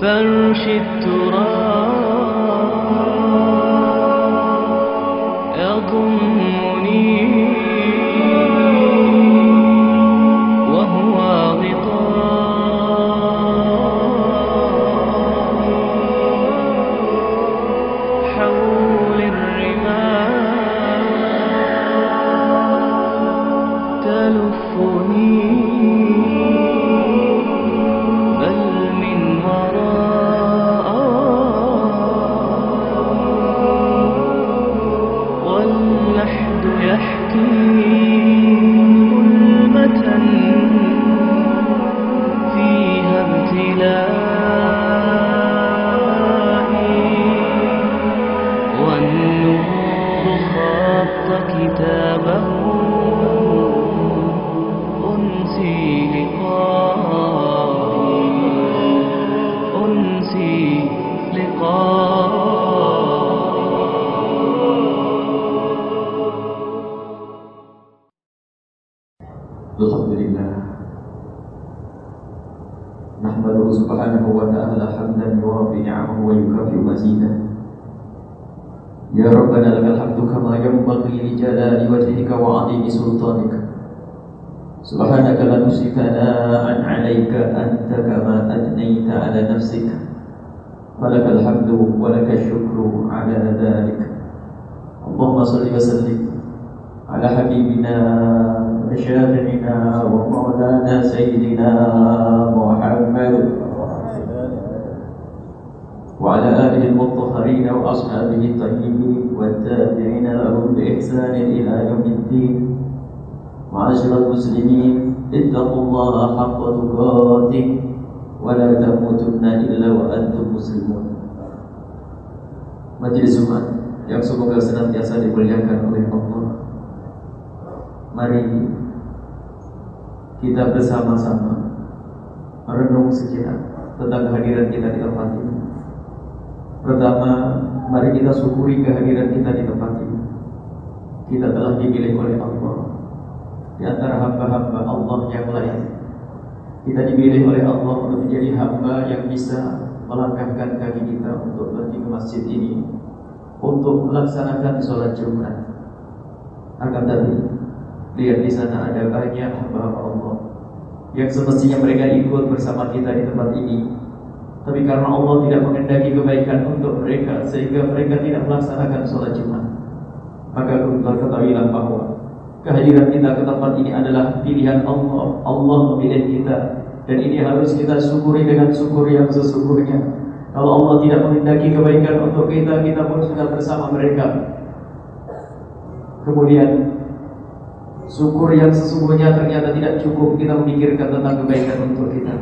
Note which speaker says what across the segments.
Speaker 1: فرش التراب
Speaker 2: نحمده سبحانه وتعالى حمدا يوافي نعمه ويكافئ مزيدا يا ربنا لك الحمد كما ينبغي لجلال وجهك وعظيم سلطانك. سبحانك لا نحصي ثناء عليك أنت كما أثنيت على نفسك. ولك الحمد ولك الشكر على ذلك. اللهم صل وسلم على حبيبنا وشافعنا ومولانا سيدنا محمد وعلى آله المطهرين وأصحابه الطيبين والتابعين لهم بإحسان إلى يوم الدين معاشر المسلمين اتقوا الله حق تقاته ولا تموتن إلا وأنتم مسلمون Majelis Jumat yang semoga senantiasa dimuliakan oleh Allah Mari kita bersama-sama merenung sejenak tentang kehadiran kita di tempat ini. Pertama, mari kita syukuri kehadiran kita di tempat ini. Kita telah dipilih oleh Allah di antara hamba-hamba Allah yang lain. Kita dipilih oleh Allah untuk menjadi hamba yang bisa melangkahkan kaki kita untuk pergi ke masjid ini untuk melaksanakan sholat Jumat. Akan tetapi lihat di sana ada banyak hamba-hamba Allah yang semestinya mereka ikut bersama kita di tempat ini. Tapi karena Allah tidak mengendaki kebaikan untuk mereka sehingga mereka tidak melaksanakan sholat Jumat. Maka ketahuilah bahwa kehadiran kita ke tempat ini adalah pilihan Allah. Allah memilih kita dan ini harus kita syukuri dengan syukur yang sesungguhnya. Kalau Allah tidak mengendaki kebaikan untuk kita, kita pun sudah bersama mereka. Kemudian syukur yang sesungguhnya ternyata tidak cukup kita memikirkan tentang kebaikan untuk kita.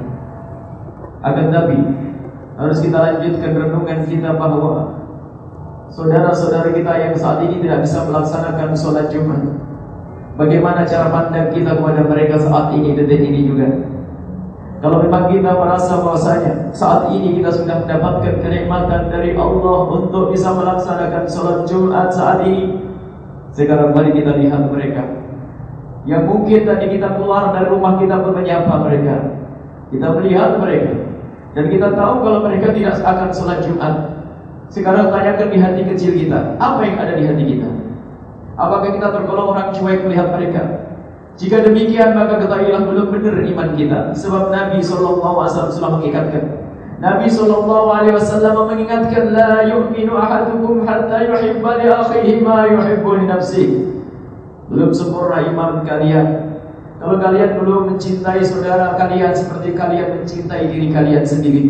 Speaker 2: Akan tapi harus kita lanjutkan renungan kita bahwa saudara-saudara kita yang saat ini tidak bisa melaksanakan sholat Jumat. Bagaimana cara pandang kita kepada mereka saat ini detik ini juga? Kalau memang kita merasa bahwasanya saat ini kita sudah mendapatkan kenikmatan dari Allah untuk bisa melaksanakan sholat Jumat saat ini, sekarang mari kita lihat mereka yang mungkin tadi kita keluar dari rumah kita pun menyapa mereka. Kita melihat mereka dan kita tahu kalau mereka tidak akan sholat Jumat. Sekarang tanyakan di hati kecil kita, apa yang ada di hati kita? Apakah kita tergolong orang cuek melihat mereka? Jika demikian maka ketahuilah belum benar iman kita. Sebab Nabi SAW sudah mengingatkan. Nabi SAW mengingatkan la yu'minu ahadukum hatta yuhibba li akhihi ma yuhibbu. Belum sempurna iman kalian. Kalau kalian belum mencintai saudara kalian seperti kalian mencintai diri kalian sendiri.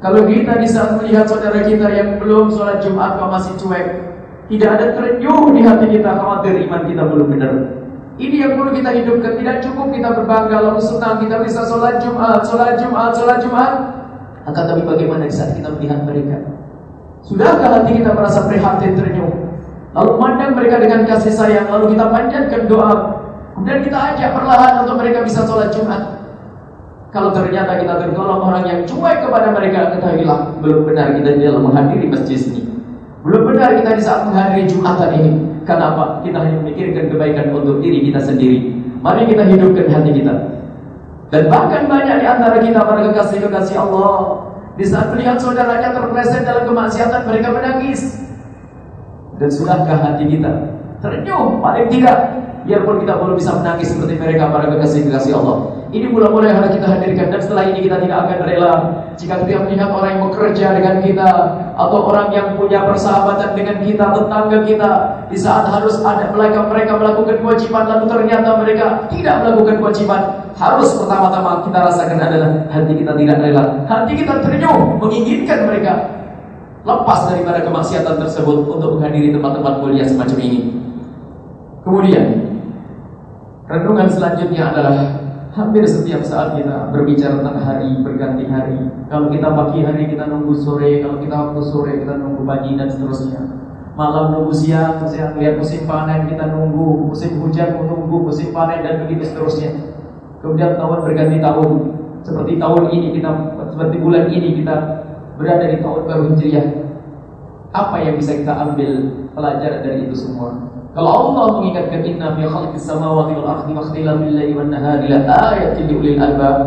Speaker 2: Kalau kita di saat melihat saudara kita yang belum sholat Jumat kok masih cuek, tidak ada terenyuh di hati kita khawatir iman kita belum benar. Ini yang perlu kita hidupkan. Tidak cukup kita berbangga lalu senang kita bisa sholat Jumat, sholat Jumat, sholat Jumat. Akan tapi bagaimana di saat kita melihat mereka? Sudahkah hati kita merasa prihatin terenyuh? Lalu mandang mereka dengan kasih sayang, lalu kita panjatkan doa. Kemudian kita ajak perlahan untuk mereka bisa sholat Jumat. Kalau ternyata kita tergolong orang yang cuek kepada mereka, ketahuilah belum benar kita di dalam menghadiri masjid ini. Belum benar kita di saat menghadiri Jumatan ini. Kenapa? Kita hanya memikirkan kebaikan untuk diri kita sendiri. Mari kita hidupkan hati kita. Dan bahkan banyak di antara kita para kekasih-kekasih Allah Di saat melihat saudaranya terpleset dalam kemaksiatan, mereka menangis. Dan sudahkah hati kita ternyuh? Paling tidak Biarpun kita belum bisa menangis seperti mereka para kekasih-kekasih Allah. Ini mula-mula yang harus kita hadirkan dan setelah ini kita tidak akan rela jika kita melihat orang yang bekerja dengan kita atau orang yang punya persahabatan dengan kita, tetangga kita di saat harus ada mereka mereka melakukan kewajiban lalu ternyata mereka tidak melakukan kewajiban. Harus pertama-tama kita rasakan adalah hati kita tidak rela, hati kita ternyuh menginginkan mereka lepas daripada kemaksiatan tersebut untuk menghadiri tempat-tempat mulia semacam ini. Kemudian Renungan selanjutnya adalah hampir setiap saat kita berbicara tentang hari berganti hari. Kalau kita pagi hari kita nunggu sore, kalau kita waktu sore kita nunggu pagi dan seterusnya. Malam nunggu siang, siang lihat musim panen kita nunggu, musim hujan menunggu musim panen dan begitu seterusnya. Kemudian tahun berganti tahun, seperti tahun ini kita seperti bulan ini kita berada di tahun baru Hijriah. Apa yang bisa kita ambil pelajaran dari itu semua? Kalau Allah mengingatkan inna fi khalqis samawati wal ardi wa ikhtilafil laili wan nahari la ayatin li ulil albab.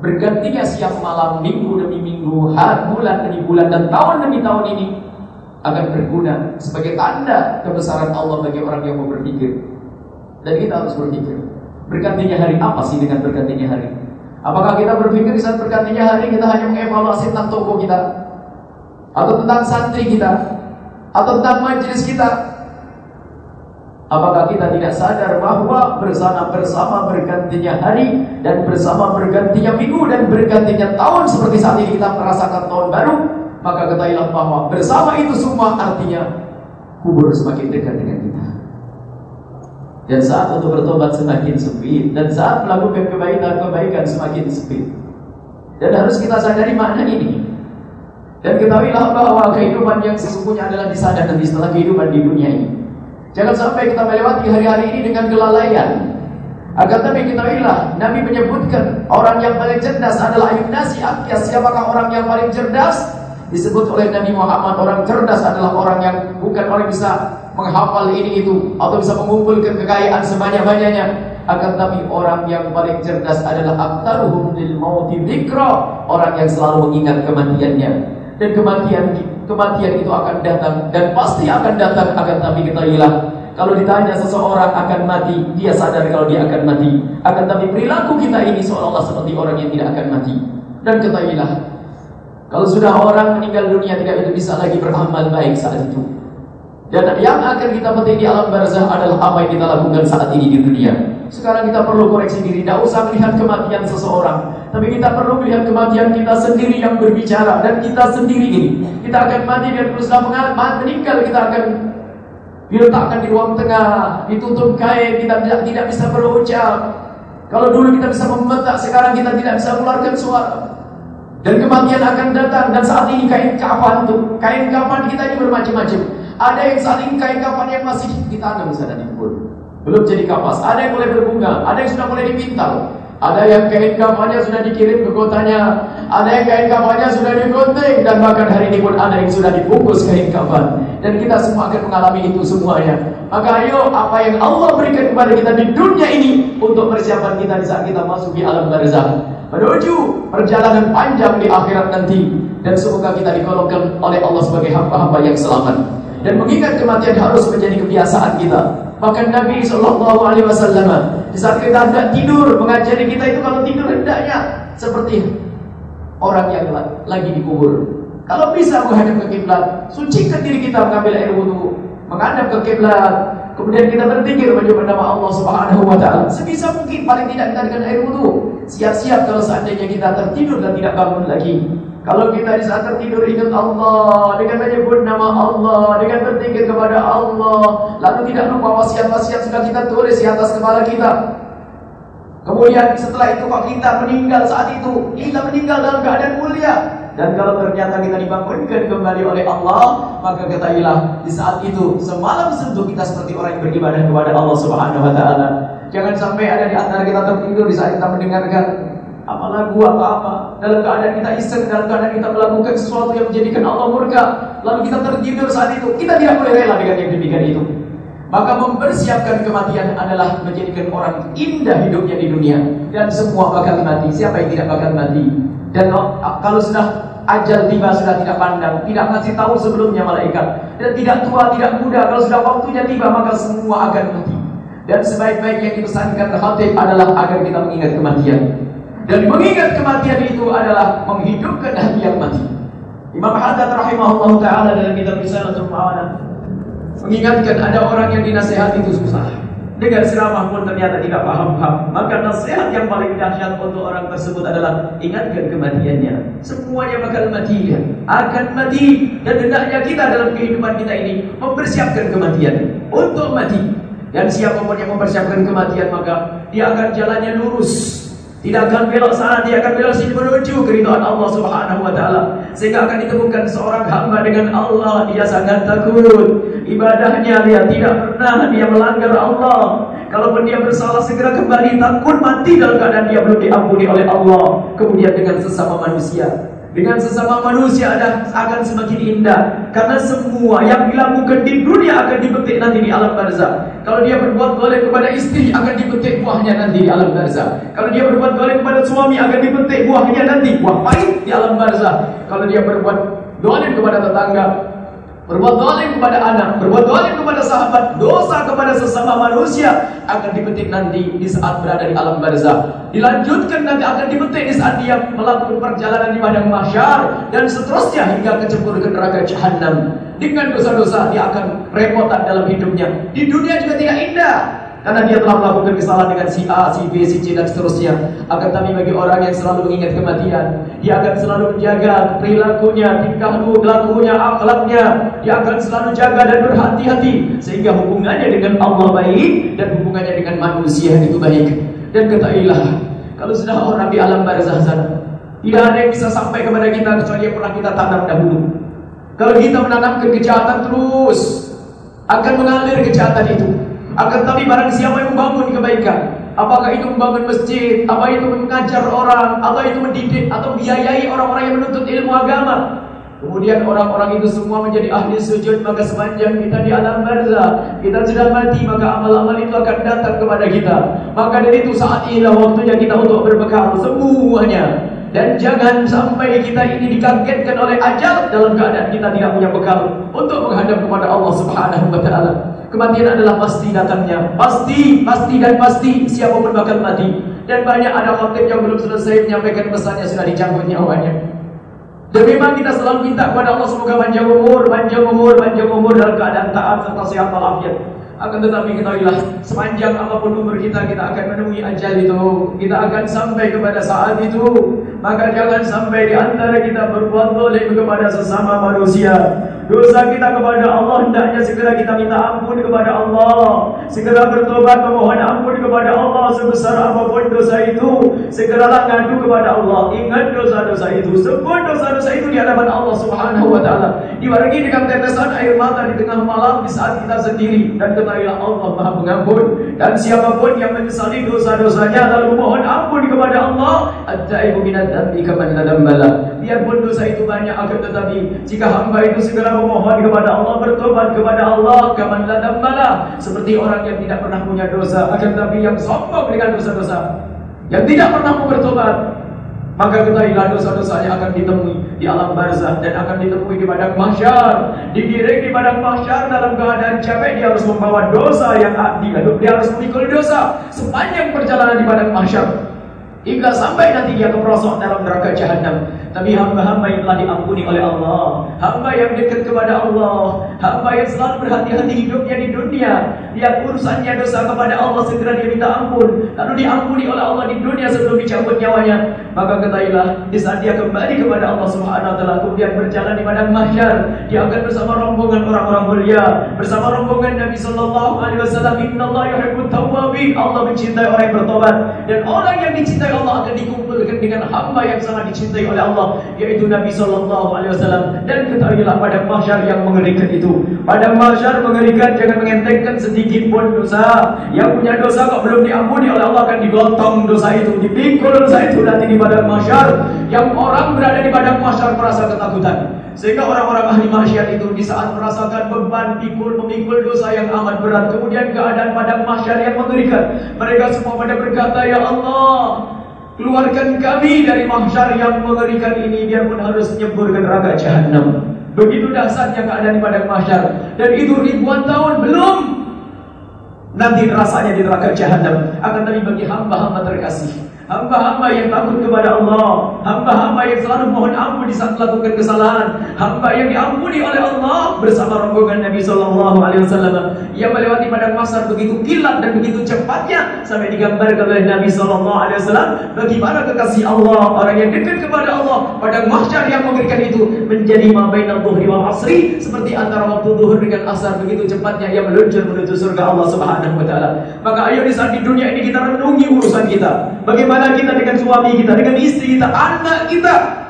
Speaker 2: Bergantinya siang malam, minggu demi minggu, hari bulan demi bulan dan tahun demi tahun ini akan berguna sebagai tanda kebesaran Allah bagi orang yang mau berpikir. Dan kita harus berpikir, bergantinya hari apa sih dengan bergantinya hari? Apakah kita berpikir saat bergantinya hari kita hanya mengevaluasi tentang toko kita? Atau tentang santri kita? Atau tentang majelis kita? Apakah kita tidak sadar bahwa bersama bersama bergantinya hari dan bersama bergantinya minggu dan bergantinya tahun seperti saat ini kita merasakan tahun baru, maka ketahuilah bahwa bersama itu semua artinya kubur semakin dekat dengan kita. Dan saat untuk bertobat semakin sempit dan saat melakukan kebaikan-kebaikan semakin sempit. Dan harus kita sadari makna ini. Dan ketahuilah bahwa kehidupan yang sesungguhnya adalah di sana nanti setelah kehidupan di dunia ini. Jangan sampai kita melewati hari-hari ini dengan kelalaian. Agar tapi kita ilah, Nabi menyebutkan orang yang paling cerdas adalah ayun nasi akyas. Siapakah orang yang paling cerdas? Disebut oleh Nabi Muhammad orang cerdas adalah orang yang bukan orang bisa menghafal ini itu atau bisa mengumpulkan kekayaan sebanyak-banyaknya. Akan tapi orang yang paling cerdas adalah aktaruhum lil mauti orang yang selalu mengingat kematiannya. Dan kematian kematian itu akan datang dan pasti akan datang akan tapi kita hilang. Kalau ditanya seseorang akan mati, dia sadar kalau dia akan mati. Akan tapi perilaku kita ini seolah-olah seperti orang yang tidak akan mati. Dan ketahuilah, kalau sudah orang meninggal dunia tidak bisa lagi beramal baik saat itu. Dan yang akan kita petik di alam barzah adalah apa yang kita lakukan saat ini di dunia. Sekarang kita perlu koreksi diri, tidak usah melihat kematian seseorang, tapi kita perlu melihat kematian kita sendiri yang berbicara dan kita sendiri ini. Kita akan mati dan berusaha meninggal kita akan diletakkan di ruang tengah, ditutup kain, kita tidak, tidak bisa berucap. Kalau dulu kita bisa membentak, sekarang kita tidak bisa mengeluarkan suara. Dan kematian akan datang dan saat ini kain kafan tuh, kain kafan kita ini bermacam-macam. Ada yang saat ini kain kafan yang masih ditanam sana di kebun. Belum jadi kapas, ada yang mulai berbunga, ada yang sudah mulai dipintal. Ada yang kain kafannya sudah dikirim ke kotanya. Ada yang kain kafannya sudah digunting. Dan bahkan hari ini pun ada yang sudah dibungkus kain kafan Dan kita semua akan mengalami itu semuanya. Maka ayo apa yang Allah berikan kepada kita di dunia ini Untuk persiapan kita di saat kita masuk di alam barzah Menuju perjalanan panjang di akhirat nanti. Dan semoga kita digolongkan oleh Allah sebagai hamba-hamba yang selamat Dan mengingat kematian harus menjadi kebiasaan kita Bahkan Nabi Shallallahu Alaihi Wasallam di saat kita hendak tidur mengajari kita itu kalau tidur hendaknya seperti orang yang lagi dikubur. Kalau bisa menghadap ke kiblat, sucikan diri kita mengambil air wudhu, menghadap ke kiblat, kemudian kita berzikir menyebut nama Allah Subhanahu Wa Taala. Sebisa mungkin paling tidak kita dengan air wudhu. Siap-siap kalau seandainya kita tertidur dan tidak bangun lagi. Kalau kita di saat tertidur ingat Allah dengan menyebut nama Allah, dengan berzikir kepada Allah, lalu tidak lupa wasiat-wasiat sudah kita tulis di atas kepala kita. Kemudian setelah itu kok kita meninggal saat itu, kita meninggal dalam keadaan mulia. Dan kalau ternyata kita dibangunkan kembali oleh Allah, maka ketahuilah di saat itu semalam sentuh kita seperti orang yang beribadah kepada Allah Subhanahu wa taala. Jangan sampai ada di antara kita tertidur di saat kita mendengarkan apa lagu atau apa dalam keadaan kita iseng dalam keadaan kita melakukan sesuatu yang menjadikan Allah murka lalu kita tertidur saat itu kita tidak boleh rela dengan yang demikian itu maka mempersiapkan kematian adalah menjadikan orang indah hidupnya di dunia dan semua bakal mati siapa yang tidak bakal mati dan kalau sudah ajal tiba sudah tidak pandang, tidak ngasih tahu sebelumnya malaikat, dan tidak tua, tidak muda. Kalau sudah waktunya tiba maka semua akan mati. Dan sebaik-baik yang dipesankan khatib adalah agar kita mengingat kematian. Dan mengingat kematian itu adalah menghidupkan hati yang mati. Imam Haddad rahimahullah taala dalam kitab Risalatul Ma'ana mengingatkan ada orang yang dinasehati itu susah. Dengan ceramah pun ternyata tidak paham-paham. Maka nasihat yang paling dahsyat untuk orang tersebut adalah ingatkan kematiannya. Semuanya bakal mati, akan mati. Dan hendaknya kita dalam kehidupan kita ini mempersiapkan kematian untuk mati. Dan siapa pun yang mempersiapkan kematian maka dia akan jalannya lurus tidak akan belok sana, dia akan belok sini menuju keridhaan Allah Subhanahu wa taala. Sehingga akan ditemukan seorang hamba dengan Allah, dia sangat takut. Ibadahnya dia tidak pernah dia melanggar Allah. Kalaupun dia bersalah segera kembali takut mati dalam keadaan dia belum diampuni oleh Allah. Kemudian dengan sesama manusia dengan sesama manusia ada akan semakin indah karena semua yang dilakukan di dunia akan dipetik nanti di alam barzah. Kalau dia berbuat boleh kepada istri akan dipetik buahnya nanti di alam barzah. Kalau dia berbuat boleh kepada suami akan dipetik buahnya nanti buah pahit di alam barzah. Kalau dia berbuat dolim kepada tetangga Berbuat dolim kepada anak, berbuat dolim kepada sahabat, dosa kepada sesama manusia akan dipetik nanti di saat berada di alam barzah. Dilanjutkan nanti akan dipetik di saat dia melakukan perjalanan di padang mahsyar dan seterusnya hingga kecebur ke neraka jahanam. Dengan dosa-dosa dia akan repotan dalam hidupnya. Di dunia juga tidak indah. Karena dia telah melakukan kesalahan dengan si A, si B, si C dan seterusnya. Akan tapi bagi orang yang selalu mengingat kematian, dia akan selalu menjaga perilakunya, tingkah lakunya, akhlaknya. Dia akan selalu jaga dan berhati-hati sehingga hubungannya dengan Allah baik dan hubungannya dengan manusia itu baik. Dan ketahuilah, kalau sudah orang di alam barzah sana, tidak ada yang bisa sampai kepada kita kecuali yang pernah kita tanam dahulu. Kalau kita menanamkan kejahatan terus, akan mengalir kejahatan itu. Akan tapi barang siapa yang membangun kebaikan? Apakah itu membangun masjid? Apa itu mengajar orang? Atau itu mendidik Atau biayai orang-orang yang menuntut ilmu agama? Kemudian orang-orang itu semua menjadi ahli sujud Maka sepanjang kita di alam barzah Kita sudah mati Maka amal-amal itu akan datang kepada kita. Maka dari itu saat inilah waktunya kita untuk berbekal Semuanya. Dan jangan sampai kita ini dikagetkan oleh ajal dalam keadaan kita tidak punya bekal untuk menghadap kepada Allah Subhanahu wa taala. Kematian adalah pasti datangnya. Pasti, pasti dan pasti siapa pun bakal mati. Dan banyak ada khatib yang belum selesai menyampaikan pesannya sudah dicabut nyawanya. Dan memang kita selalu minta kepada Allah semoga panjang umur, panjang umur, panjang umur dalam keadaan taat serta sehat walafiat. Akan tetapi ketahuilah sepanjang apa pun umur kita kita akan menemui ajal itu. Kita akan sampai kepada saat itu. Maka jangan sampai di antara kita berbuat zalim kepada sesama manusia. Dosa kita kepada Allah hendaknya segera kita minta ampun kepada Allah. Segera bertobat memohon ampun kepada Allah sebesar apa pun dosa itu. Segeralah ngadu kepada Allah. Ingat dosa-dosa itu. Sebut dosa-dosa itu di hadapan Allah Subhanahu wa taala. Dibarengi dengan tetesan air mata di tengah malam di saat kita sendiri dan ketahuilah Allah Maha Pengampun. Dan siapa pun yang menyesali dosa-dosanya lalu memohon ampun kepada Allah, at-taibu minadz dzambi kaman la Biarpun dosa itu banyak akan tetapi jika hamba itu segera memohon kepada Allah, bertobat kepada Allah, kaman ladam bala. Seperti orang yang tidak pernah punya dosa, akan tetapi yang sombong dengan dosa-dosa. Yang tidak pernah mau bertobat, maka ketahuilah dosa-dosanya akan ditemui di alam barzah dan akan ditemui di padang mahsyar. Digiring di padang mahsyar dalam keadaan capek dia harus membawa dosa yang dia, dia harus memikul dosa sepanjang perjalanan di padang mahsyar. Hingga sampai nanti dia keprosok dalam neraka jahanam. Tapi hamba-hamba yang telah diampuni oleh Allah, hamba yang dekat kepada Allah, hamba yang selalu berhati-hati hidupnya di dunia, lihat urusannya dosa kepada Allah segera dia minta ampun, lalu diampuni oleh Allah di dunia sebelum dicabut nyawanya. Maka ketahuilah di saat dia kembali kepada Allah Subhanahu wa taala kemudian berjalan di padang mahsyar, dia akan bersama rombongan orang-orang mulia, bersama rombongan Nabi sallallahu alaihi wasallam, "Innallaha yuhibbut tawwabin." Allah mencintai orang yang bertobat. Dan orang yang dicintai Allah akan dikumpulkan dengan hamba yang sangat dicintai oleh Allah yaitu Nabi sallallahu alaihi wasallam. Dan ketahuilah pada mahsyar yang mengerikan itu pada mahsyar mengerikan jangan mengentengkan sedikit pun dosa. Yang punya dosa kok belum diampuni oleh Allah akan digotong dosa itu dipikul dosa itu nanti di padang mahsyar yang orang berada di padang mahsyar merasa ketakutan. Sehingga orang-orang ahli maksiat itu di saat merasakan beban pikul memikul dosa yang amat berat kemudian keadaan padang mahsyar yang mengerikan mereka semua pada berkata ya Allah Keluarkan kami dari mahsyar yang mengerikan ini biarpun harus nyebur ke neraka jahanam. Begitu dahsyatnya keadaan di padang mahsyar. Dan itu ribuan tahun belum. Nanti rasanya di neraka jahanam. Akan tapi bagi hamba-hamba terkasih Hamba-hamba yang takut kepada Allah. Hamba-hamba yang selalu mohon ampun di saat melakukan kesalahan. Hamba yang diampuni oleh Allah Bersama rombongan Nabi SAW Yang melewati padang masar begitu kilat dan begitu cepatnya Sampai digambarkan oleh Nabi SAW Bagaimana kekasih Allah Orang yang dekat kepada Allah Padang mahsyar yang mengerikan itu Menjadi mabainal dhuhri wal asri Seperti antara waktu duhur dengan asar Begitu cepatnya ia meluncur menuju surga Allah Subhanahu Wa Taala. Maka ayo di saat di dunia ini kita renungi urusan kita. Bagaimana Bagaimana kita dengan suami kita, dengan istri kita, anak kita.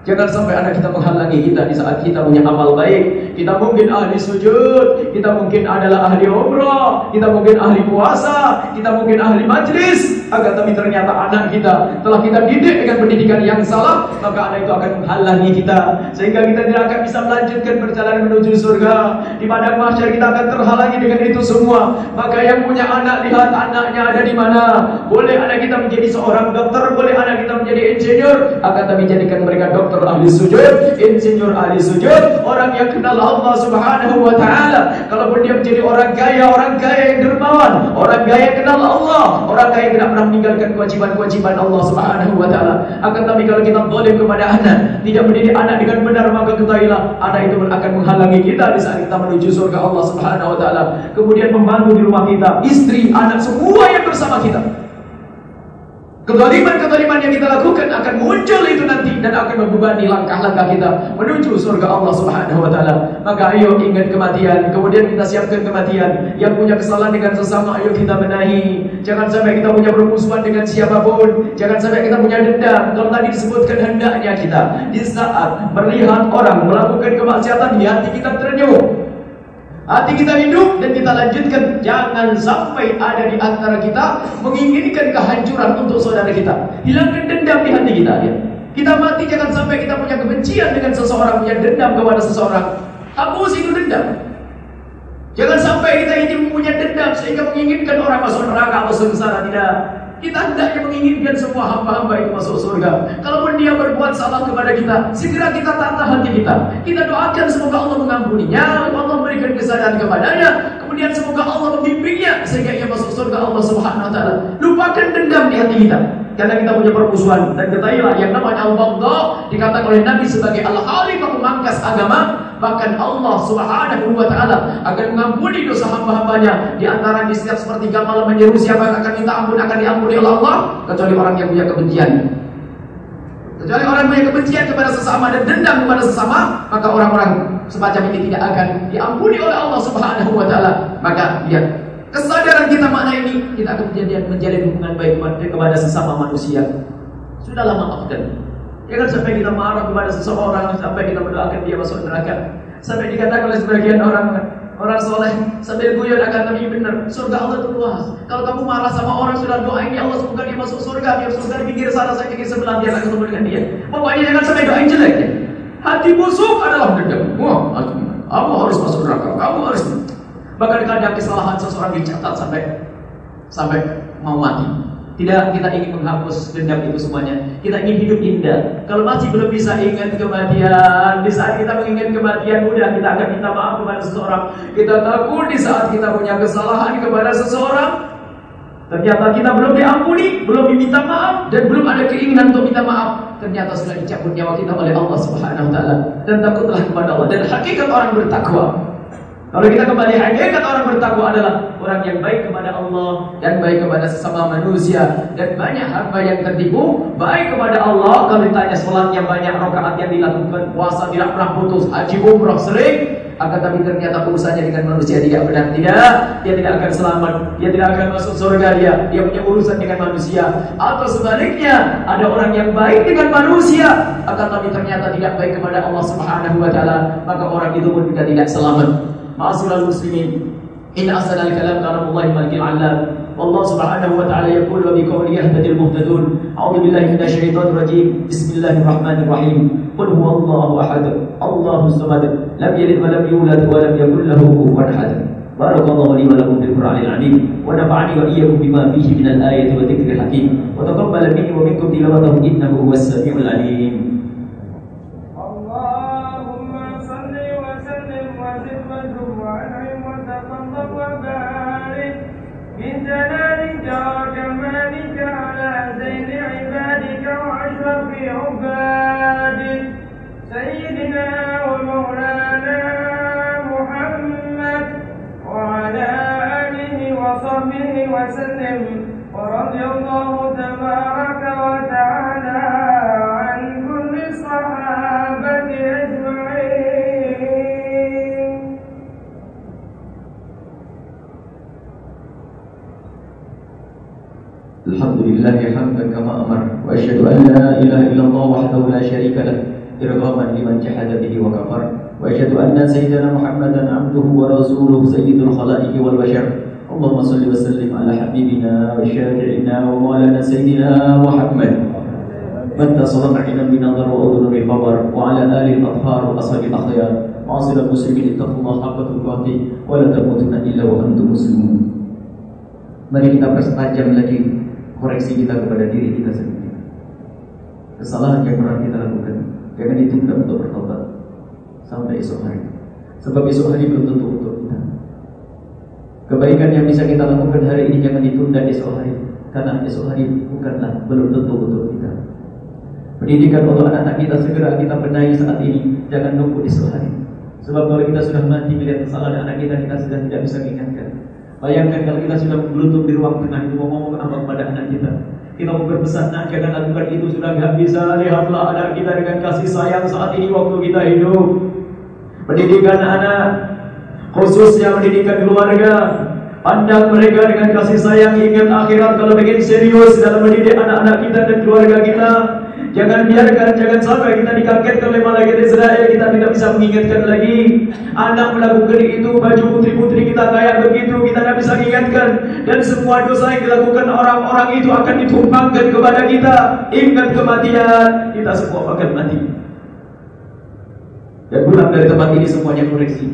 Speaker 2: Jangan sampai anak kita menghalangi kita di saat kita punya amal baik. Kita mungkin ahli sujud, kita mungkin adalah ahli umrah, kita mungkin ahli puasa, kita mungkin ahli majlis. Agar tapi ternyata anak kita telah kita didik dengan pendidikan yang salah, maka anak itu akan menghalangi kita. Sehingga kita tidak akan bisa melanjutkan perjalanan menuju surga. Di padang mahsyar kita akan terhalangi dengan itu semua. Maka yang punya anak, lihat anaknya ada di mana. Boleh anak kita menjadi seorang dokter, boleh anak kita menjadi insinyur. Akan tapi jadikan mereka dokter ahli sujud, insinyur ahli sujud, orang yang kenal Allah Subhanahu wa taala. Kalaupun dia menjadi orang kaya, orang kaya yang dermawan, orang kaya yang kenal Allah, orang kaya yang tidak pernah meninggalkan kewajiban-kewajiban Allah Subhanahu wa taala. Akan tapi kalau kita boleh kepada anak, tidak mendidik anak dengan benar maka ketahuilah anak itu akan menghalangi kita di saat kita menuju surga Allah Subhanahu wa taala. Kemudian membantu di rumah kita, istri, anak semua yang bersama kita. Kezaliman-kezaliman yang kita lakukan akan muncul itu nanti dan akan membebani langkah-langkah kita menuju surga Allah Subhanahu wa taala. Maka ayo ingat kematian, kemudian kita siapkan kematian. Yang punya kesalahan dengan sesama ayo kita benahi. Jangan sampai kita punya permusuhan dengan siapa pun. Jangan sampai kita punya dendam. Kalau tadi disebutkan hendaknya kita di saat melihat orang melakukan kemaksiatan di hati kita terenyuh. Hati kita hidup dan kita lanjutkan. Jangan sampai ada di antara kita Menginginkan kehancuran untuk saudara kita. Hilangkan dendam di hati kita ya. Kita mati jangan sampai kita punya kebencian dengan seseorang Punya dendam kepada seseorang. Hapus itu dendam. Jangan sampai kita ini punya dendam Sehingga menginginkan orang masuk neraka ke sana Tidak kita hendaknya menginginkan semua hamba-hamba itu masuk surga. Kalaupun dia berbuat salah kepada kita, segera kita tata hati kita. Kita doakan semoga Allah mengampuninya, Allah memberikan kesadaran kepadanya, kemudian semoga Allah membimbingnya sehingga ia masuk surga Allah Subhanahu wa taala. Lupakan dendam di hati kita. Karena kita punya permusuhan dan ketahuilah yang namanya al-baghdha dikatakan oleh Nabi sebagai al-khaliq pemangkas agama bahkan Allah Subhanahu wa taala akan mengampuni dosa hamba-hambanya. Di antara di setiap sepertiga malam menyeru siapa yang akan minta ampun akan diampuni oleh Allah kecuali orang yang punya kebencian. Kecuali orang yang punya kebencian kepada sesama dan dendam kepada sesama maka orang-orang semacam ini tidak akan diampuni oleh Allah Subhanahu wa taala. Maka lihat kesadaran kita makna ini kita akan menjadi menjalin hubungan baik kepada sesama manusia. Sudahlah maafkan Jangan sampai kita marah kepada seseorang sampai kita mendoakan dia masuk neraka. Sampai dikatakan oleh sebagian orang orang soleh sambil guyon akan tapi benar surga Allah itu luas. Kalau kamu marah sama orang sudah doain ya Allah semoga dia masuk surga biar surga di pinggir sana saya pinggir sebelah biar ketemu dengan dia. Pokoknya jangan sampai doain jelek ya. Hati busuk adalah dendam. Wah, kamu harus masuk neraka. Kamu harus bahkan kadang kesalahan seseorang dicatat sampai sampai mau mati. Tidak kita ingin menghapus dendam itu semuanya. Kita ingin hidup indah. Kalau masih belum bisa ingat kematian, di saat kita mengingat kematian mudah kita akan minta maaf kepada seseorang. Kita takut di saat kita punya kesalahan kepada seseorang, ternyata kita belum diampuni, belum diminta maaf dan belum ada keinginan untuk minta maaf. Ternyata sudah dicabut nyawa kita oleh Allah Subhanahu wa taala dan takutlah kepada Allah dan hakikat orang bertakwa kalau kita kembali. Hakikat orang bertakwa adalah orang yang baik kepada Allah dan baik kepada sesama manusia dan banyak hamba yang tertipu baik kepada Allah kalau ditanya sholatnya banyak rakaat yang dilakukan puasa tidak pernah putus haji umrah sering akan tapi ternyata urusannya dengan manusia tidak benar. Tidak. Dia tidak akan selamat. Dia tidak akan masuk surga dia. Dia punya urusan dengan manusia. Atau sebaliknya ada orang yang baik dengan manusia akan tapi ternyata tidak baik kepada Allah Subhanahu wa taala maka orang itu pun juga tidak selamat معاشر المسلمين. إن أحسن الكلام كلام الله مالك العلام والله سبحانه وتعالى يقول وبقوله يهتدي المهتدون. أعوذ بالله من الشيطان الرجيم. بسم الله الرحمن الرحيم. قل هو الله أحد. الله الصمد. لم يلد ولم يولد ولم يكن له كفوا أحد. بارك الله لي ولكم في القرآن العظيم. ونفعني وإياكم بما فيه من الآية والذكر الحكيم. وتقبل مني ومنكم تلاوته إنه هو السميع العليم.
Speaker 3: عبادك سيدنا ومولانا محمد وعلى آله وصحبه وسلم ورضي الله تبارك وتعالى عن كل الصحابة أجمعين.
Speaker 2: الحمد لله حمدا كما أمر وأشهد أن لا إله إلا الله وحده لا شريك له إرغاما لمن جحد به وكفر وأشهد أن سيدنا محمدا عبده ورسوله سيد الخلائق والبشر. اللهم صل وسلم على حبيبنا وشافعنا ومولانا سيدنا محمد. من تصرف عنا بنظر وأذن بالخبر وعلى آل الأطهار وأصحاب الأخيار. وعصر المسلمين اتقوا الله حق تقاته ولا تموتن إلا وأنتم مسلمون. Mari kita pertajam lagi. Koreksi kita kepada diri kita sendiri. Kesalahan yang pernah kita lakukan, jangan ditunda untuk bertobat sampai esok hari. Sebab esok hari belum tentu untuk kita. Kebaikan yang bisa kita lakukan hari ini jangan ditunda esok hari, karena esok hari bukanlah belum tentu untuk kita. Pendidikan untuk anak-anak kita segera kita benahi saat ini, jangan nunggu esok hari. Sebab kalau kita sudah mati melihat kesalahan anak kita, kita sudah tidak bisa mengingatkan. Bayangkan kalau kita sudah berlutut di ruang tengah itu ngomong apa kepada anak kita. Kita berpesan, nak jangan lakukan itu sudah nggak bisa. Lihatlah anak kita dengan kasih sayang saat ini waktu kita hidup. Pendidikan anak, khususnya pendidikan keluarga. Pandang mereka dengan kasih sayang, ingat akhirat kalau ingin serius dalam mendidik anak-anak kita dan keluarga kita. Jangan biarkan, jangan sampai kita dikagetkan oleh malaikat Israel Kita tidak bisa mengingatkan lagi. Anak melakukan itu, baju putri-putri kita kayak begitu Kita tidak bisa mengingatkan. Dan semua dosa yang dilakukan orang-orang itu akan ditumpangkan kepada kita. Ingat kematian, kita semua akan mati. Dan pulang dari tempat ini semuanya koreksi.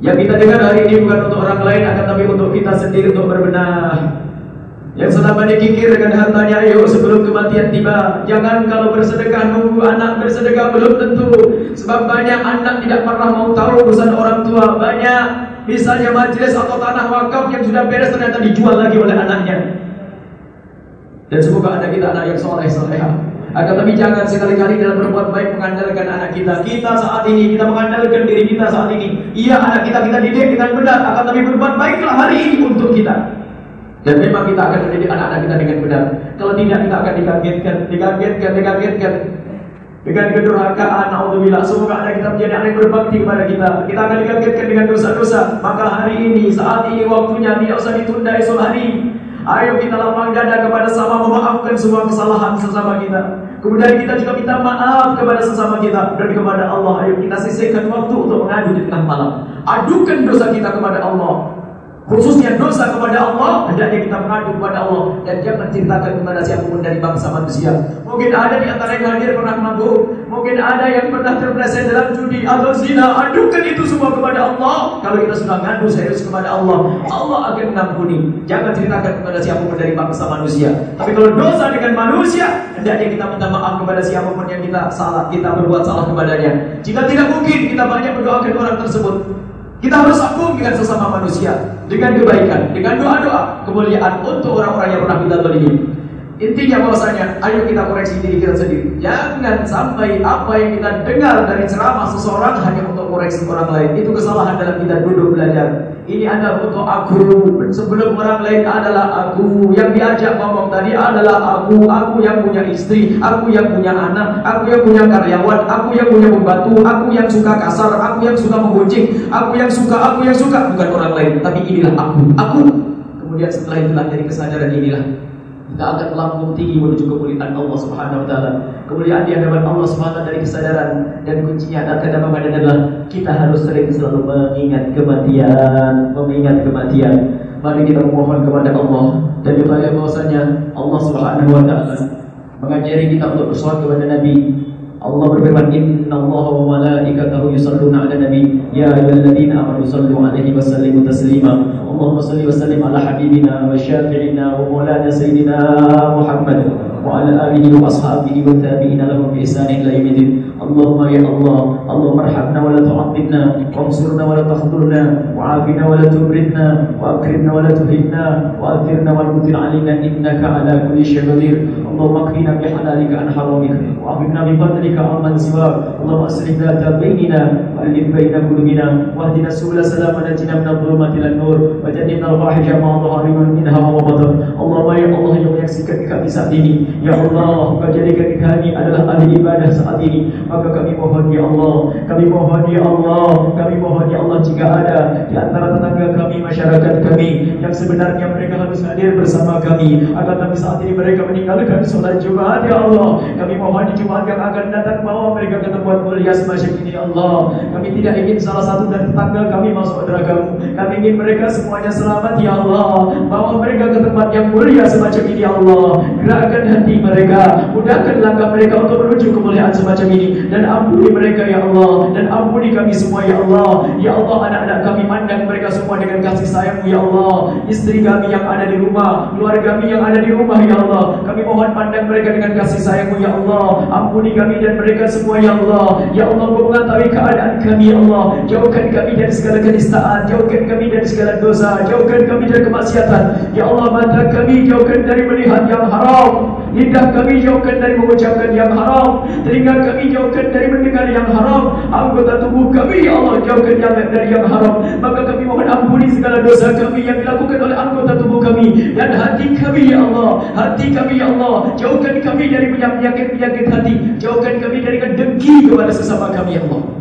Speaker 2: Yang kita dengar hari ini bukan untuk orang lain Akan tapi untuk kita sendiri untuk berbenah yang selama ini kikir dengan hartanya Ayo sebelum kematian tiba Jangan kalau bersedekah nunggu anak bersedekah belum tentu Sebab banyak anak tidak pernah mau tahu urusan orang tua Banyak misalnya majlis atau tanah wakaf yang sudah beres ternyata dijual lagi oleh anaknya Dan semoga anak kita anak yang soleh soleha akan tapi jangan sekali-kali dalam berbuat baik mengandalkan anak kita. Kita saat ini kita mengandalkan diri kita saat ini. Iya anak kita kita didik dengan benar. Akan tapi berbuat baiklah hari ini untuk kita. Dan memang kita akan mendidik anak-anak kita dengan benar. Kalau tidak kita akan dikagetkan, dikagetkan, dikagetkan dengan kedurhakaan. Alhamdulillah, semoga anak kita menjadi anak yang berbakti kepada kita. Kita akan dikagetkan dengan dosa-dosa. Maka hari ini, saat ini waktunya tidak usah ditunda esok hari. Ayo kita lapang dada kepada sama memaafkan semua kesalahan sesama kita. Kemudian kita juga minta maaf kepada sesama kita dan kepada Allah. Ayo kita sisihkan waktu untuk mengadu di tengah malam. Adukan dosa kita kepada Allah. Khususnya dosa kepada Allah Hendaknya kita mengadu kepada Allah. Dan jangan ceritakan kepada siapa pun dari bangsa manusia. Mungkin ada di antara yang hadir pernah mabuk. Mungkin ada yang pernah terpleset dalam judi atau zina. Adukan itu semua kepada Allah. Kalau kita sudah ngadu serius kepada Allah Allah akan mengampuni. Jangan ceritakan kepada siapa pun dari bangsa manusia. Tapi kalau dosa dengan manusia Hendaknya kita minta maaf kepada siapa pun yang kita salah Kita berbuat salah kepadanya. Jika tidak mungkin kita banyak mendoakan orang tersebut kita harus agung dengan sesama manusia dengan kebaikan, dengan doa-doa kemuliaan untuk orang-orang yang pernah kita tolimi. Intinya bahwasanya, ayo kita koreksi diri kita sendiri. Jangan sampai apa yang kita dengar dari ceramah seseorang hanya untuk koreksi orang lain. Itu kesalahan dalam kita duduk belajar. Ini adalah untuk aku. Sebelum orang lain adalah aku. Yang diajak ngomong tadi adalah aku. Aku yang punya istri. Aku yang punya anak. Aku yang punya karyawan. Aku yang punya pembantu. Aku yang suka kasar. Aku yang suka menggunjing. Aku yang suka. Aku yang suka. Bukan orang lain. Tapi inilah aku. Aku. Kemudian setelah itulah dari kesadaran inilah kita akan melambung tinggi menuju kemuliaan Allah Subhanahu wa taala. Kemuliaan di hadapan Allah Subhanahu wa taala dari kesadaran dan kuncinya kata badan adalah kita harus sering selalu mengingat kematian, mengingat kematian. Mari kita memohon kepada Allah dan kita bahwasanya Allah Subhanahu wa taala mengajari kita untuk bersolat kepada Nabi Allah berfirman Inna Allah wa malaikatahu yusalluna ala nabi. Ya ayyuhalladzina amanu sallu alaihi wa sallimu taslima. Allahumma salli wa sallim ala habibina wa syafi'ina wa maulana sayyidina Muhammad wa ala alihi wa ashabihi wa tabi'ina lahum bi ihsan ila yaumil اللهم يا الله اللهم ارحمنا ولا تعذبنا وانصرنا ولا تخذلنا وعافنا ولا تبردنا وأكرمنا ولا تهنا وأثرنا ولا تؤثر علينا إنك على كل شيء قدير. اللهم اكفنا بحلالك عن حرامك واغفرنا بفضلك عمن سواك. اللهم اصلح ذات بيننا والف بين قلوبنا واهدنا سبل السلام ونجنا من الظلمات الى النور وجنبنا الفاحش ما ظهر منها وما بطن اللهم يا الله yang menyaksikan kami saat ini ya Allah kau jadikan kami adalah ahli ibadah saat ini maka kami mohon ya Allah kami mohon ya Allah kami mohon ya Allah jika ada di antara tetangga kami masyarakat kami yang sebenarnya mereka harus hadir bersama kami akan tapi saat ini mereka meninggalkan sholat Jumat ya Allah kami mohon di Jumat yang akan datang bawa mereka ke tempat mulia semacam ini ya Allah Kami tidak ingin salah satu dari tetangga kami masuk neraka kami ingin mereka semuanya selamat ya Allah. Bawa mereka ke tempat yang mulia semacam ini ya Allah. Gerakkan hati mereka. Mudahkan langkah mereka untuk menuju kemuliaan semacam ini. Dan ampuni mereka ya Allah. Dan ampuni kami semua ya Allah. Ya Allah anak-anak kami mandang mereka semua dengan kasih sayangmu ya Allah. Istri kami yang ada di rumah keluarga kami yang ada di rumah ya Allah. Kami mohon pandang mereka dengan kasih sayangmu ya Allah. Ampuni kami dan mereka semua ya Allah. Ya Allah kau mengetahui keadaan kami ya Allah. Jauhkan kami dari segala kenistaan jauhkan kami dari segala dosa. Jauhkan kami dari kemaksiatan. Ya Allah mata kami jauhkan dari melihat yang haram. Lidah kami jauhkan dari mengucapkan yang haram. Telinga kami jauhkan dari mendengar yang haram. Anggota tubuh kami ya Allah jauhkan yang dari yang haram. Maka kami mohon ampuni segala dosa kami yang dilakukan oleh anggota tubuh kami dan hati kami ya Allah. Hati kami ya Allah. Jauhkan kami dari penyakit-penyakit hati. Jauhkan kami dari dengki kepada sesama kami ya Allah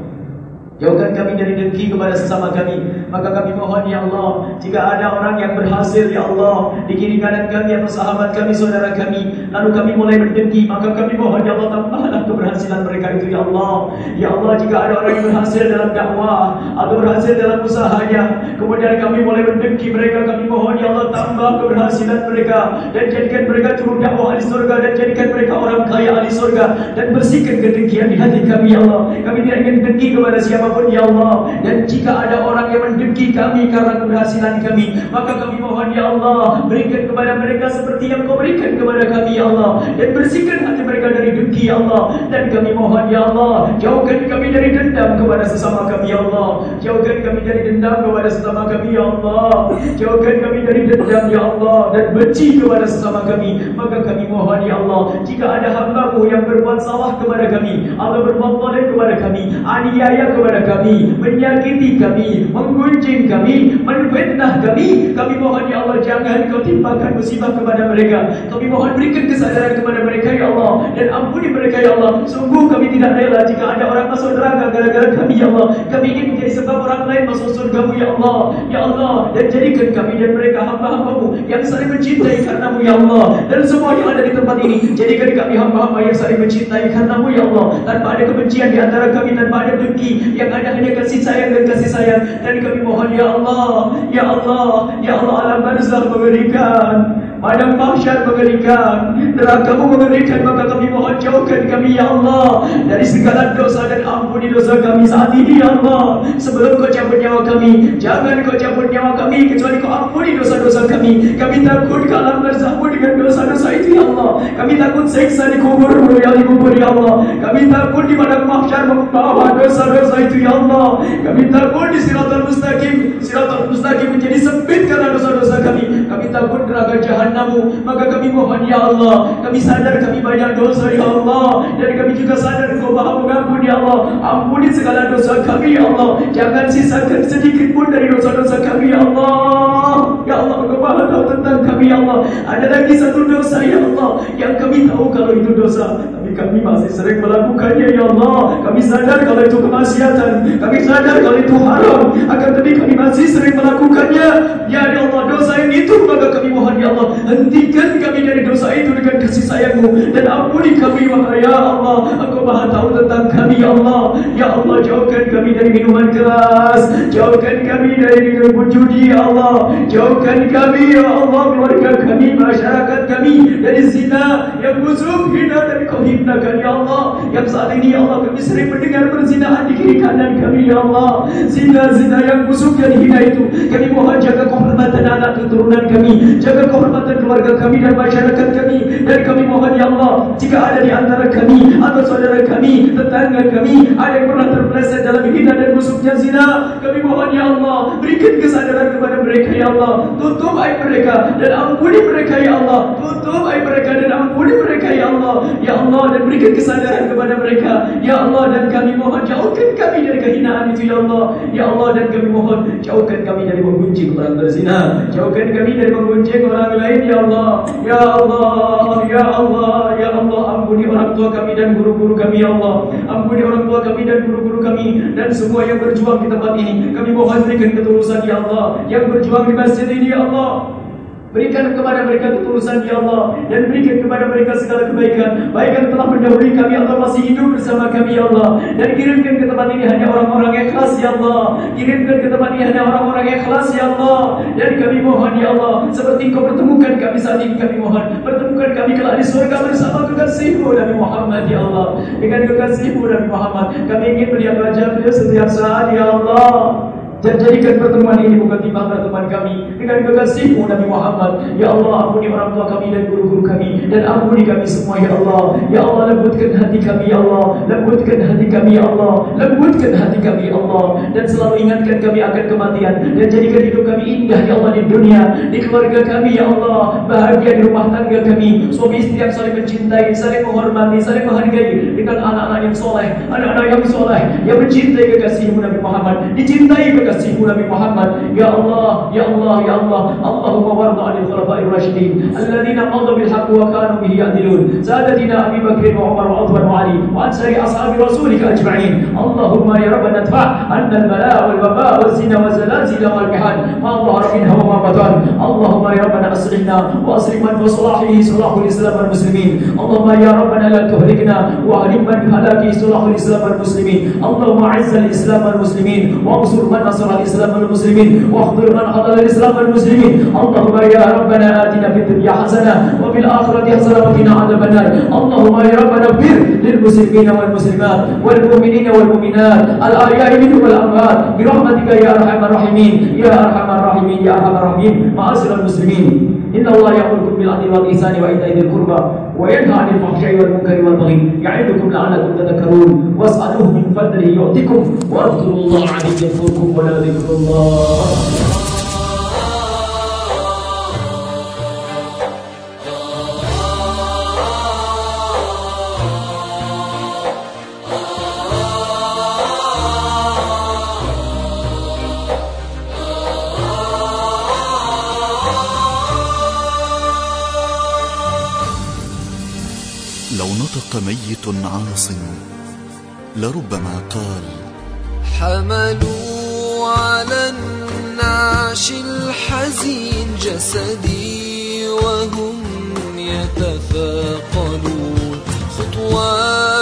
Speaker 2: Jauhkan kami dari dengki kepada sesama kami. Maka kami mohon ya Allah Jika ada orang yang berhasil ya Allah Di kiri kanan kami atau sahabat kami, saudara kami Lalu kami mulai berdengki Maka kami mohon ya Allah Tambahlah keberhasilan mereka itu ya Allah. Ya Allah jika ada orang yang berhasil dalam dakwah Atau berhasil dalam usahanya Kemudian kami mulai berdengki mereka Kami mohon ya Allah tambah keberhasilan mereka Dan jadikan mereka turun dakwah ahli surga Dan jadikan mereka orang kaya ahli surga Dan bersihkan kedengkian di hati kami ya Allah. Kami tidak ingin dengki kepada siapa apa pun ya Allah dan jika ada orang yang mendengki kami karena keberhasilan kami maka kami mohon ya Allah berikan kepada mereka seperti yang kau berikan kepada kami ya Allah dan bersihkan hati mereka dari dengki ya Allah. Dan kami mohon ya Allah jauhkan kami dari dendam kepada sesama kami ya Allah. Jauhkan kami dari dendam kepada sesama kami ya Allah. Jauhkan kami dari dendam ya Allah dan benci kepada sesama kami. Maka kami mohon ya Allah jika ada hambamu yang berbuat salah kepada kami atau berbuat zalim kepada kami aniaya kepada kami, menyakiti kami, menggunjing kami, menfitnah kami. Kami mohon ya Allah jangan kau timpakan musibah kepada mereka. Kami mohon berikan kesadaran kepada mereka ya Allah dan ampuni mereka ya Allah. Sungguh kami tidak rela jika ada orang masuk neraka gara-gara kami ya Allah. Kami ingin menjadi sebab orang lain masuk surga ya Allah. Ya Allah dan jadikan kami dan mereka hamba-hambamu yang saling mencintai karenamu ya Allah. Dan semua yang ada di tempat ini jadikan kami hamba-hamba yang saling mencintai karenamu ya Allah. Tanpa ada kebencian di antara kami tanpa ada dengki yang yang ada hanya kasih sayang dan kasih sayang. Dan kami mohon ya Allah ya Allah ya Allah alam barzakh mengerikan Padang mahsyar mengerikan Nerakamu mengerikan Maka kami mohon jauhkan kami Ya Allah. Dari segala dosa dan ampuni dosa kami saat ini Ya Allah. Sebelum kau cabut nyawa kami Jangan kau cabut nyawa kami Kecuali kau ampuni dosa-dosa kami. Kami takut kalam bersambut dengan dosa-dosa itu Ya Allah. Kami takut seksa di kubur Ya di kubur Ya Allah. Kami takut di padang mahsyar Membawa dosa-dosa itu Ya Allah. Kami takut di siratul mustaqim Siratul mustaqim menjadi sempit Karena dosa-dosa kami. Kami takut neraka jahat jahannamu maka kami mohon ya Allah kami sadar kami banyak dosa ya Allah. Dan kami juga sadar engkau maha mengampun ya Allah. Ampuni segala dosa kami ya Allah. Jangan sisakan sedikit pun dari dosa-dosa kami ya Allah. Ya Allah engkau maha tahu tentang kami ya Allah. Ada lagi satu dosa ya Allah yang kami tahu kalau itu dosa kami masih sering melakukannya ya Allah. Kami sadar kalau itu kemaksiatan. Kami sadar kalau itu haram. Akan tapi kami masih sering melakukannya. Ya Allah dosa yang itu maka kami mohon ya Allah Hentikan kami dari dosa itu dengan kasih sayangmu. Dan ampuni kami wahai ya Allah. Engkau maha tahu tentang kami ya Allah. Ya Allah jauhkan kami dari minuman keras. Jauhkan kami dari berjudi ya Allah. Jauhkan kami ya Allah Keluarga kami, masyarakat kami Dari zina yang busuk Hina dan kau hinakan ya Allah Yang saat ini ya Allah kami sering mendengar Perzinaan di kiri kanan kami ya Allah. Zina-zina yang busuk dan hina itu Kami mohon jaga kehormatan anak keturunan kami Jaga kehormatan keluarga kami dan masyarakat kami. Dan kami mohon ya Allah Jika ada di antara kami Atau saudara kami, tetangga kami Ada yang pernah terpleset dalam hina dan busuknya zina Kami mohon ya Allah Berikan kesadaran kepada mereka ya Allah. Tutup aib mereka dan ampuni mereka ya Allah. Tutup aib mereka dan ampuni mereka ya Allah. Ya Allah dan berikan kesadaran kepada mereka. Ya Allah dan kami mohon jauhkan kami dari kehinaan itu ya Allah. Ya Allah dan kami mohon jauhkan kami dari menggunjing orang berzina. Jauhkan kami dari menggunjing orang lain ya Allah. Ya Allah Ya Allah Ya Allah. Ampuni orang tua kami dan guru-guru kami ya Allah. Ampuni orang tua kami dan guru-guru kami Dan semua yang berjuang di tempat ini. Kami mohon berikan ketulusan ya Allah. Yang berjuang di masjid ini ya Allah Berikan kepada mereka ketulusan ya Allah. Dan berikan kepada mereka segala kebaikan. Baik yang telah mendahului kami Allah masih hidup bersama kami ya Allah. Dan kirimkan ke tempat ini hanya orang-orang ikhlas ya Allah. Kirimkan ke tempat ini hanya orang-orang ikhlas ya Allah. Dan kami mohon ya Allah Seperti kau pertemukan kami saat ini kami mohon. Pertemukan kami kelak di surga bersama kekasihmu Nabi Muhammad ya Allah. Dengan kekasihmu Nabi Muhammad Kami ingin melihat wajah beliau setiap saat ya Allah dan jadikan pertemuan ini bukan timbang pertemuan kami dengan kekasihmu Nabi Muhammad. Ya Allah ampuni orang tua kami dan guru-guru kami dan ampuni kami semua ya Allah. Ya Allah lembutkan hati kami ya Allah. Lembutkan hati kami ya Allah. Lembutkan hati kami ya Allah dan selalu ingatkan kami akan kematian dan jadikan hidup kami indah ya Allah di dunia, di keluarga kami ya Allah. Bahagia di rumah tangga kami. Suami istri yang saling mencintai, saling menghormati, saling menghargai dengan anak-anak yang soleh, anak-anak yang soleh yang mencintai kekasihmu Nabi Muhammad, dicintai kekasihmu kasihmu Nabi Muhammad Ya Allah Ya Allah Ya Allah Allahumma warda anil khulafai rasyidin Alladhina qadha bil haqq wa kanu bihi ya'dilun Sadatina Abi Bakr wa Umar wa Uthman wa Ali Wa ansari ashabi rasulika ajma'in Allahumma ya Rabbana dfa' anna al-bala wal waba wal zina wal zalazil wal bihan Ma dhahara minha wa ma batan Allahumma ya Rabbana aslihna wa aslim man fasalahihi salahul islam wal muslimin Allahumma ya Rabbana la tuhlikna نصر الإسلام والمسلمين واخذل من خذل الإسلام والمسلمين. اللهم يا ربنا آتنا في الدنيا حسنة وفي الآخرة حسنة وقنا عذاب النار. اللهم يا ربنا اغفر للمسلمين والمسلمات والمؤمنين والمؤمنات الأحياء منهم والأموات. برحمتك يا أرحم الراحمين يا أرحم الراحمين يا أرحم الراحمين. معاشر المسلمين إن الله يأمركم بالعدل والإحسان وإيتاء ذي القربى. وينهى عن الفحشاء والمنكر والبغي يعظكم لعلكم تذكرون واسألوه من فضله يعطيكم. واذكروا الله عليه يذكركم ولا ذكر الله.
Speaker 4: نطق ميت عاص لربما قال
Speaker 5: حملوا على النعش الحزين جسدي وهم يتثاقلون خطواتهم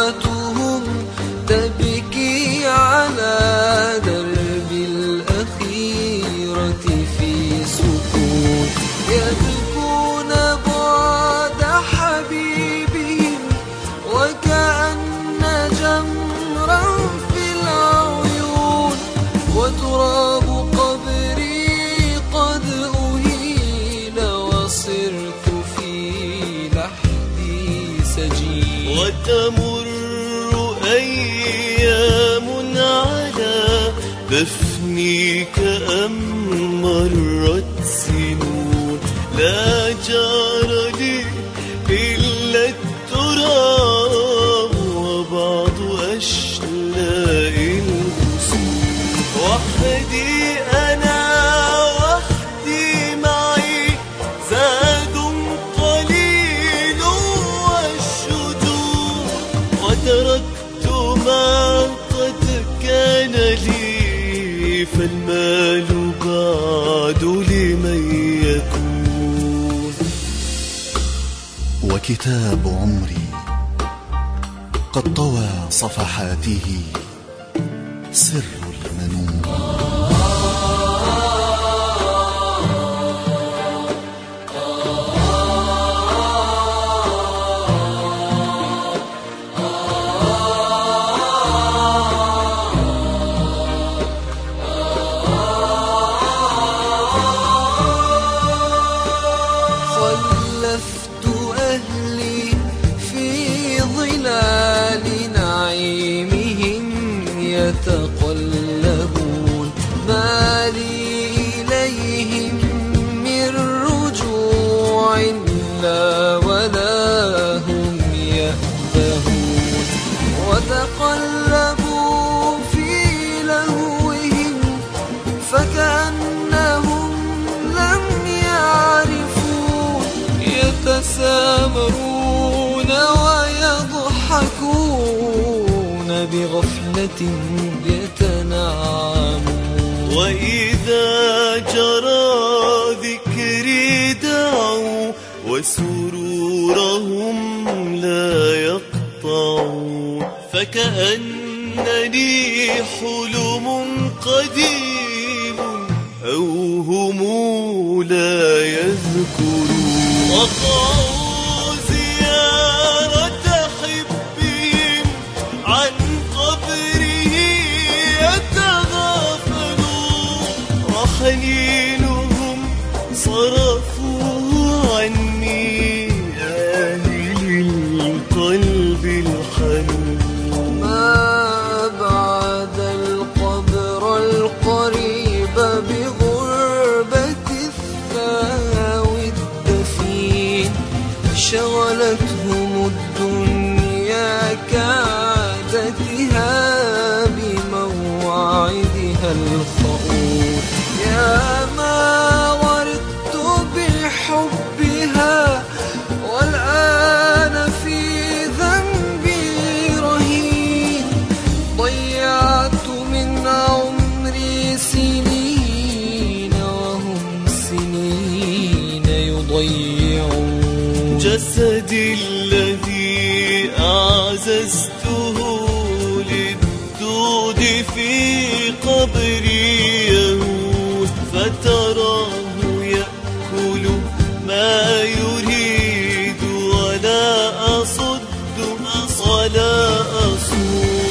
Speaker 4: كتاب عمري
Speaker 1: قد طوى صفحاته.
Speaker 6: يتنعم
Speaker 5: وإذا جرى ذكري دعوا وسرورهم لا يقطعوا فكأنني حلم قديم أو هم لا يذكرون أطعوا زيارة حبهم عن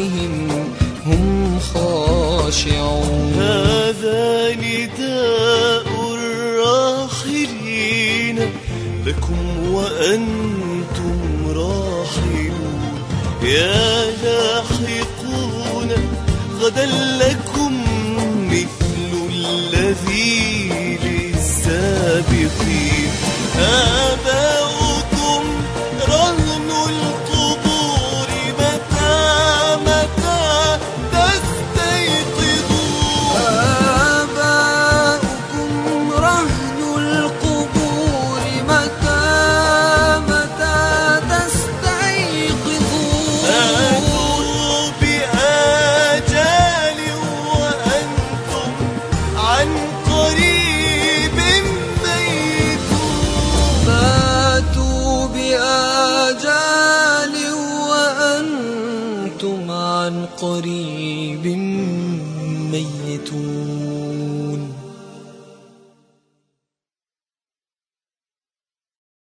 Speaker 6: بهم هم خاشعون.
Speaker 5: هذا نداء الراحلين لكم وأنتم راحلون. يا لاحقون غدا لكم مثل الذي للسابقين.
Speaker 1: آه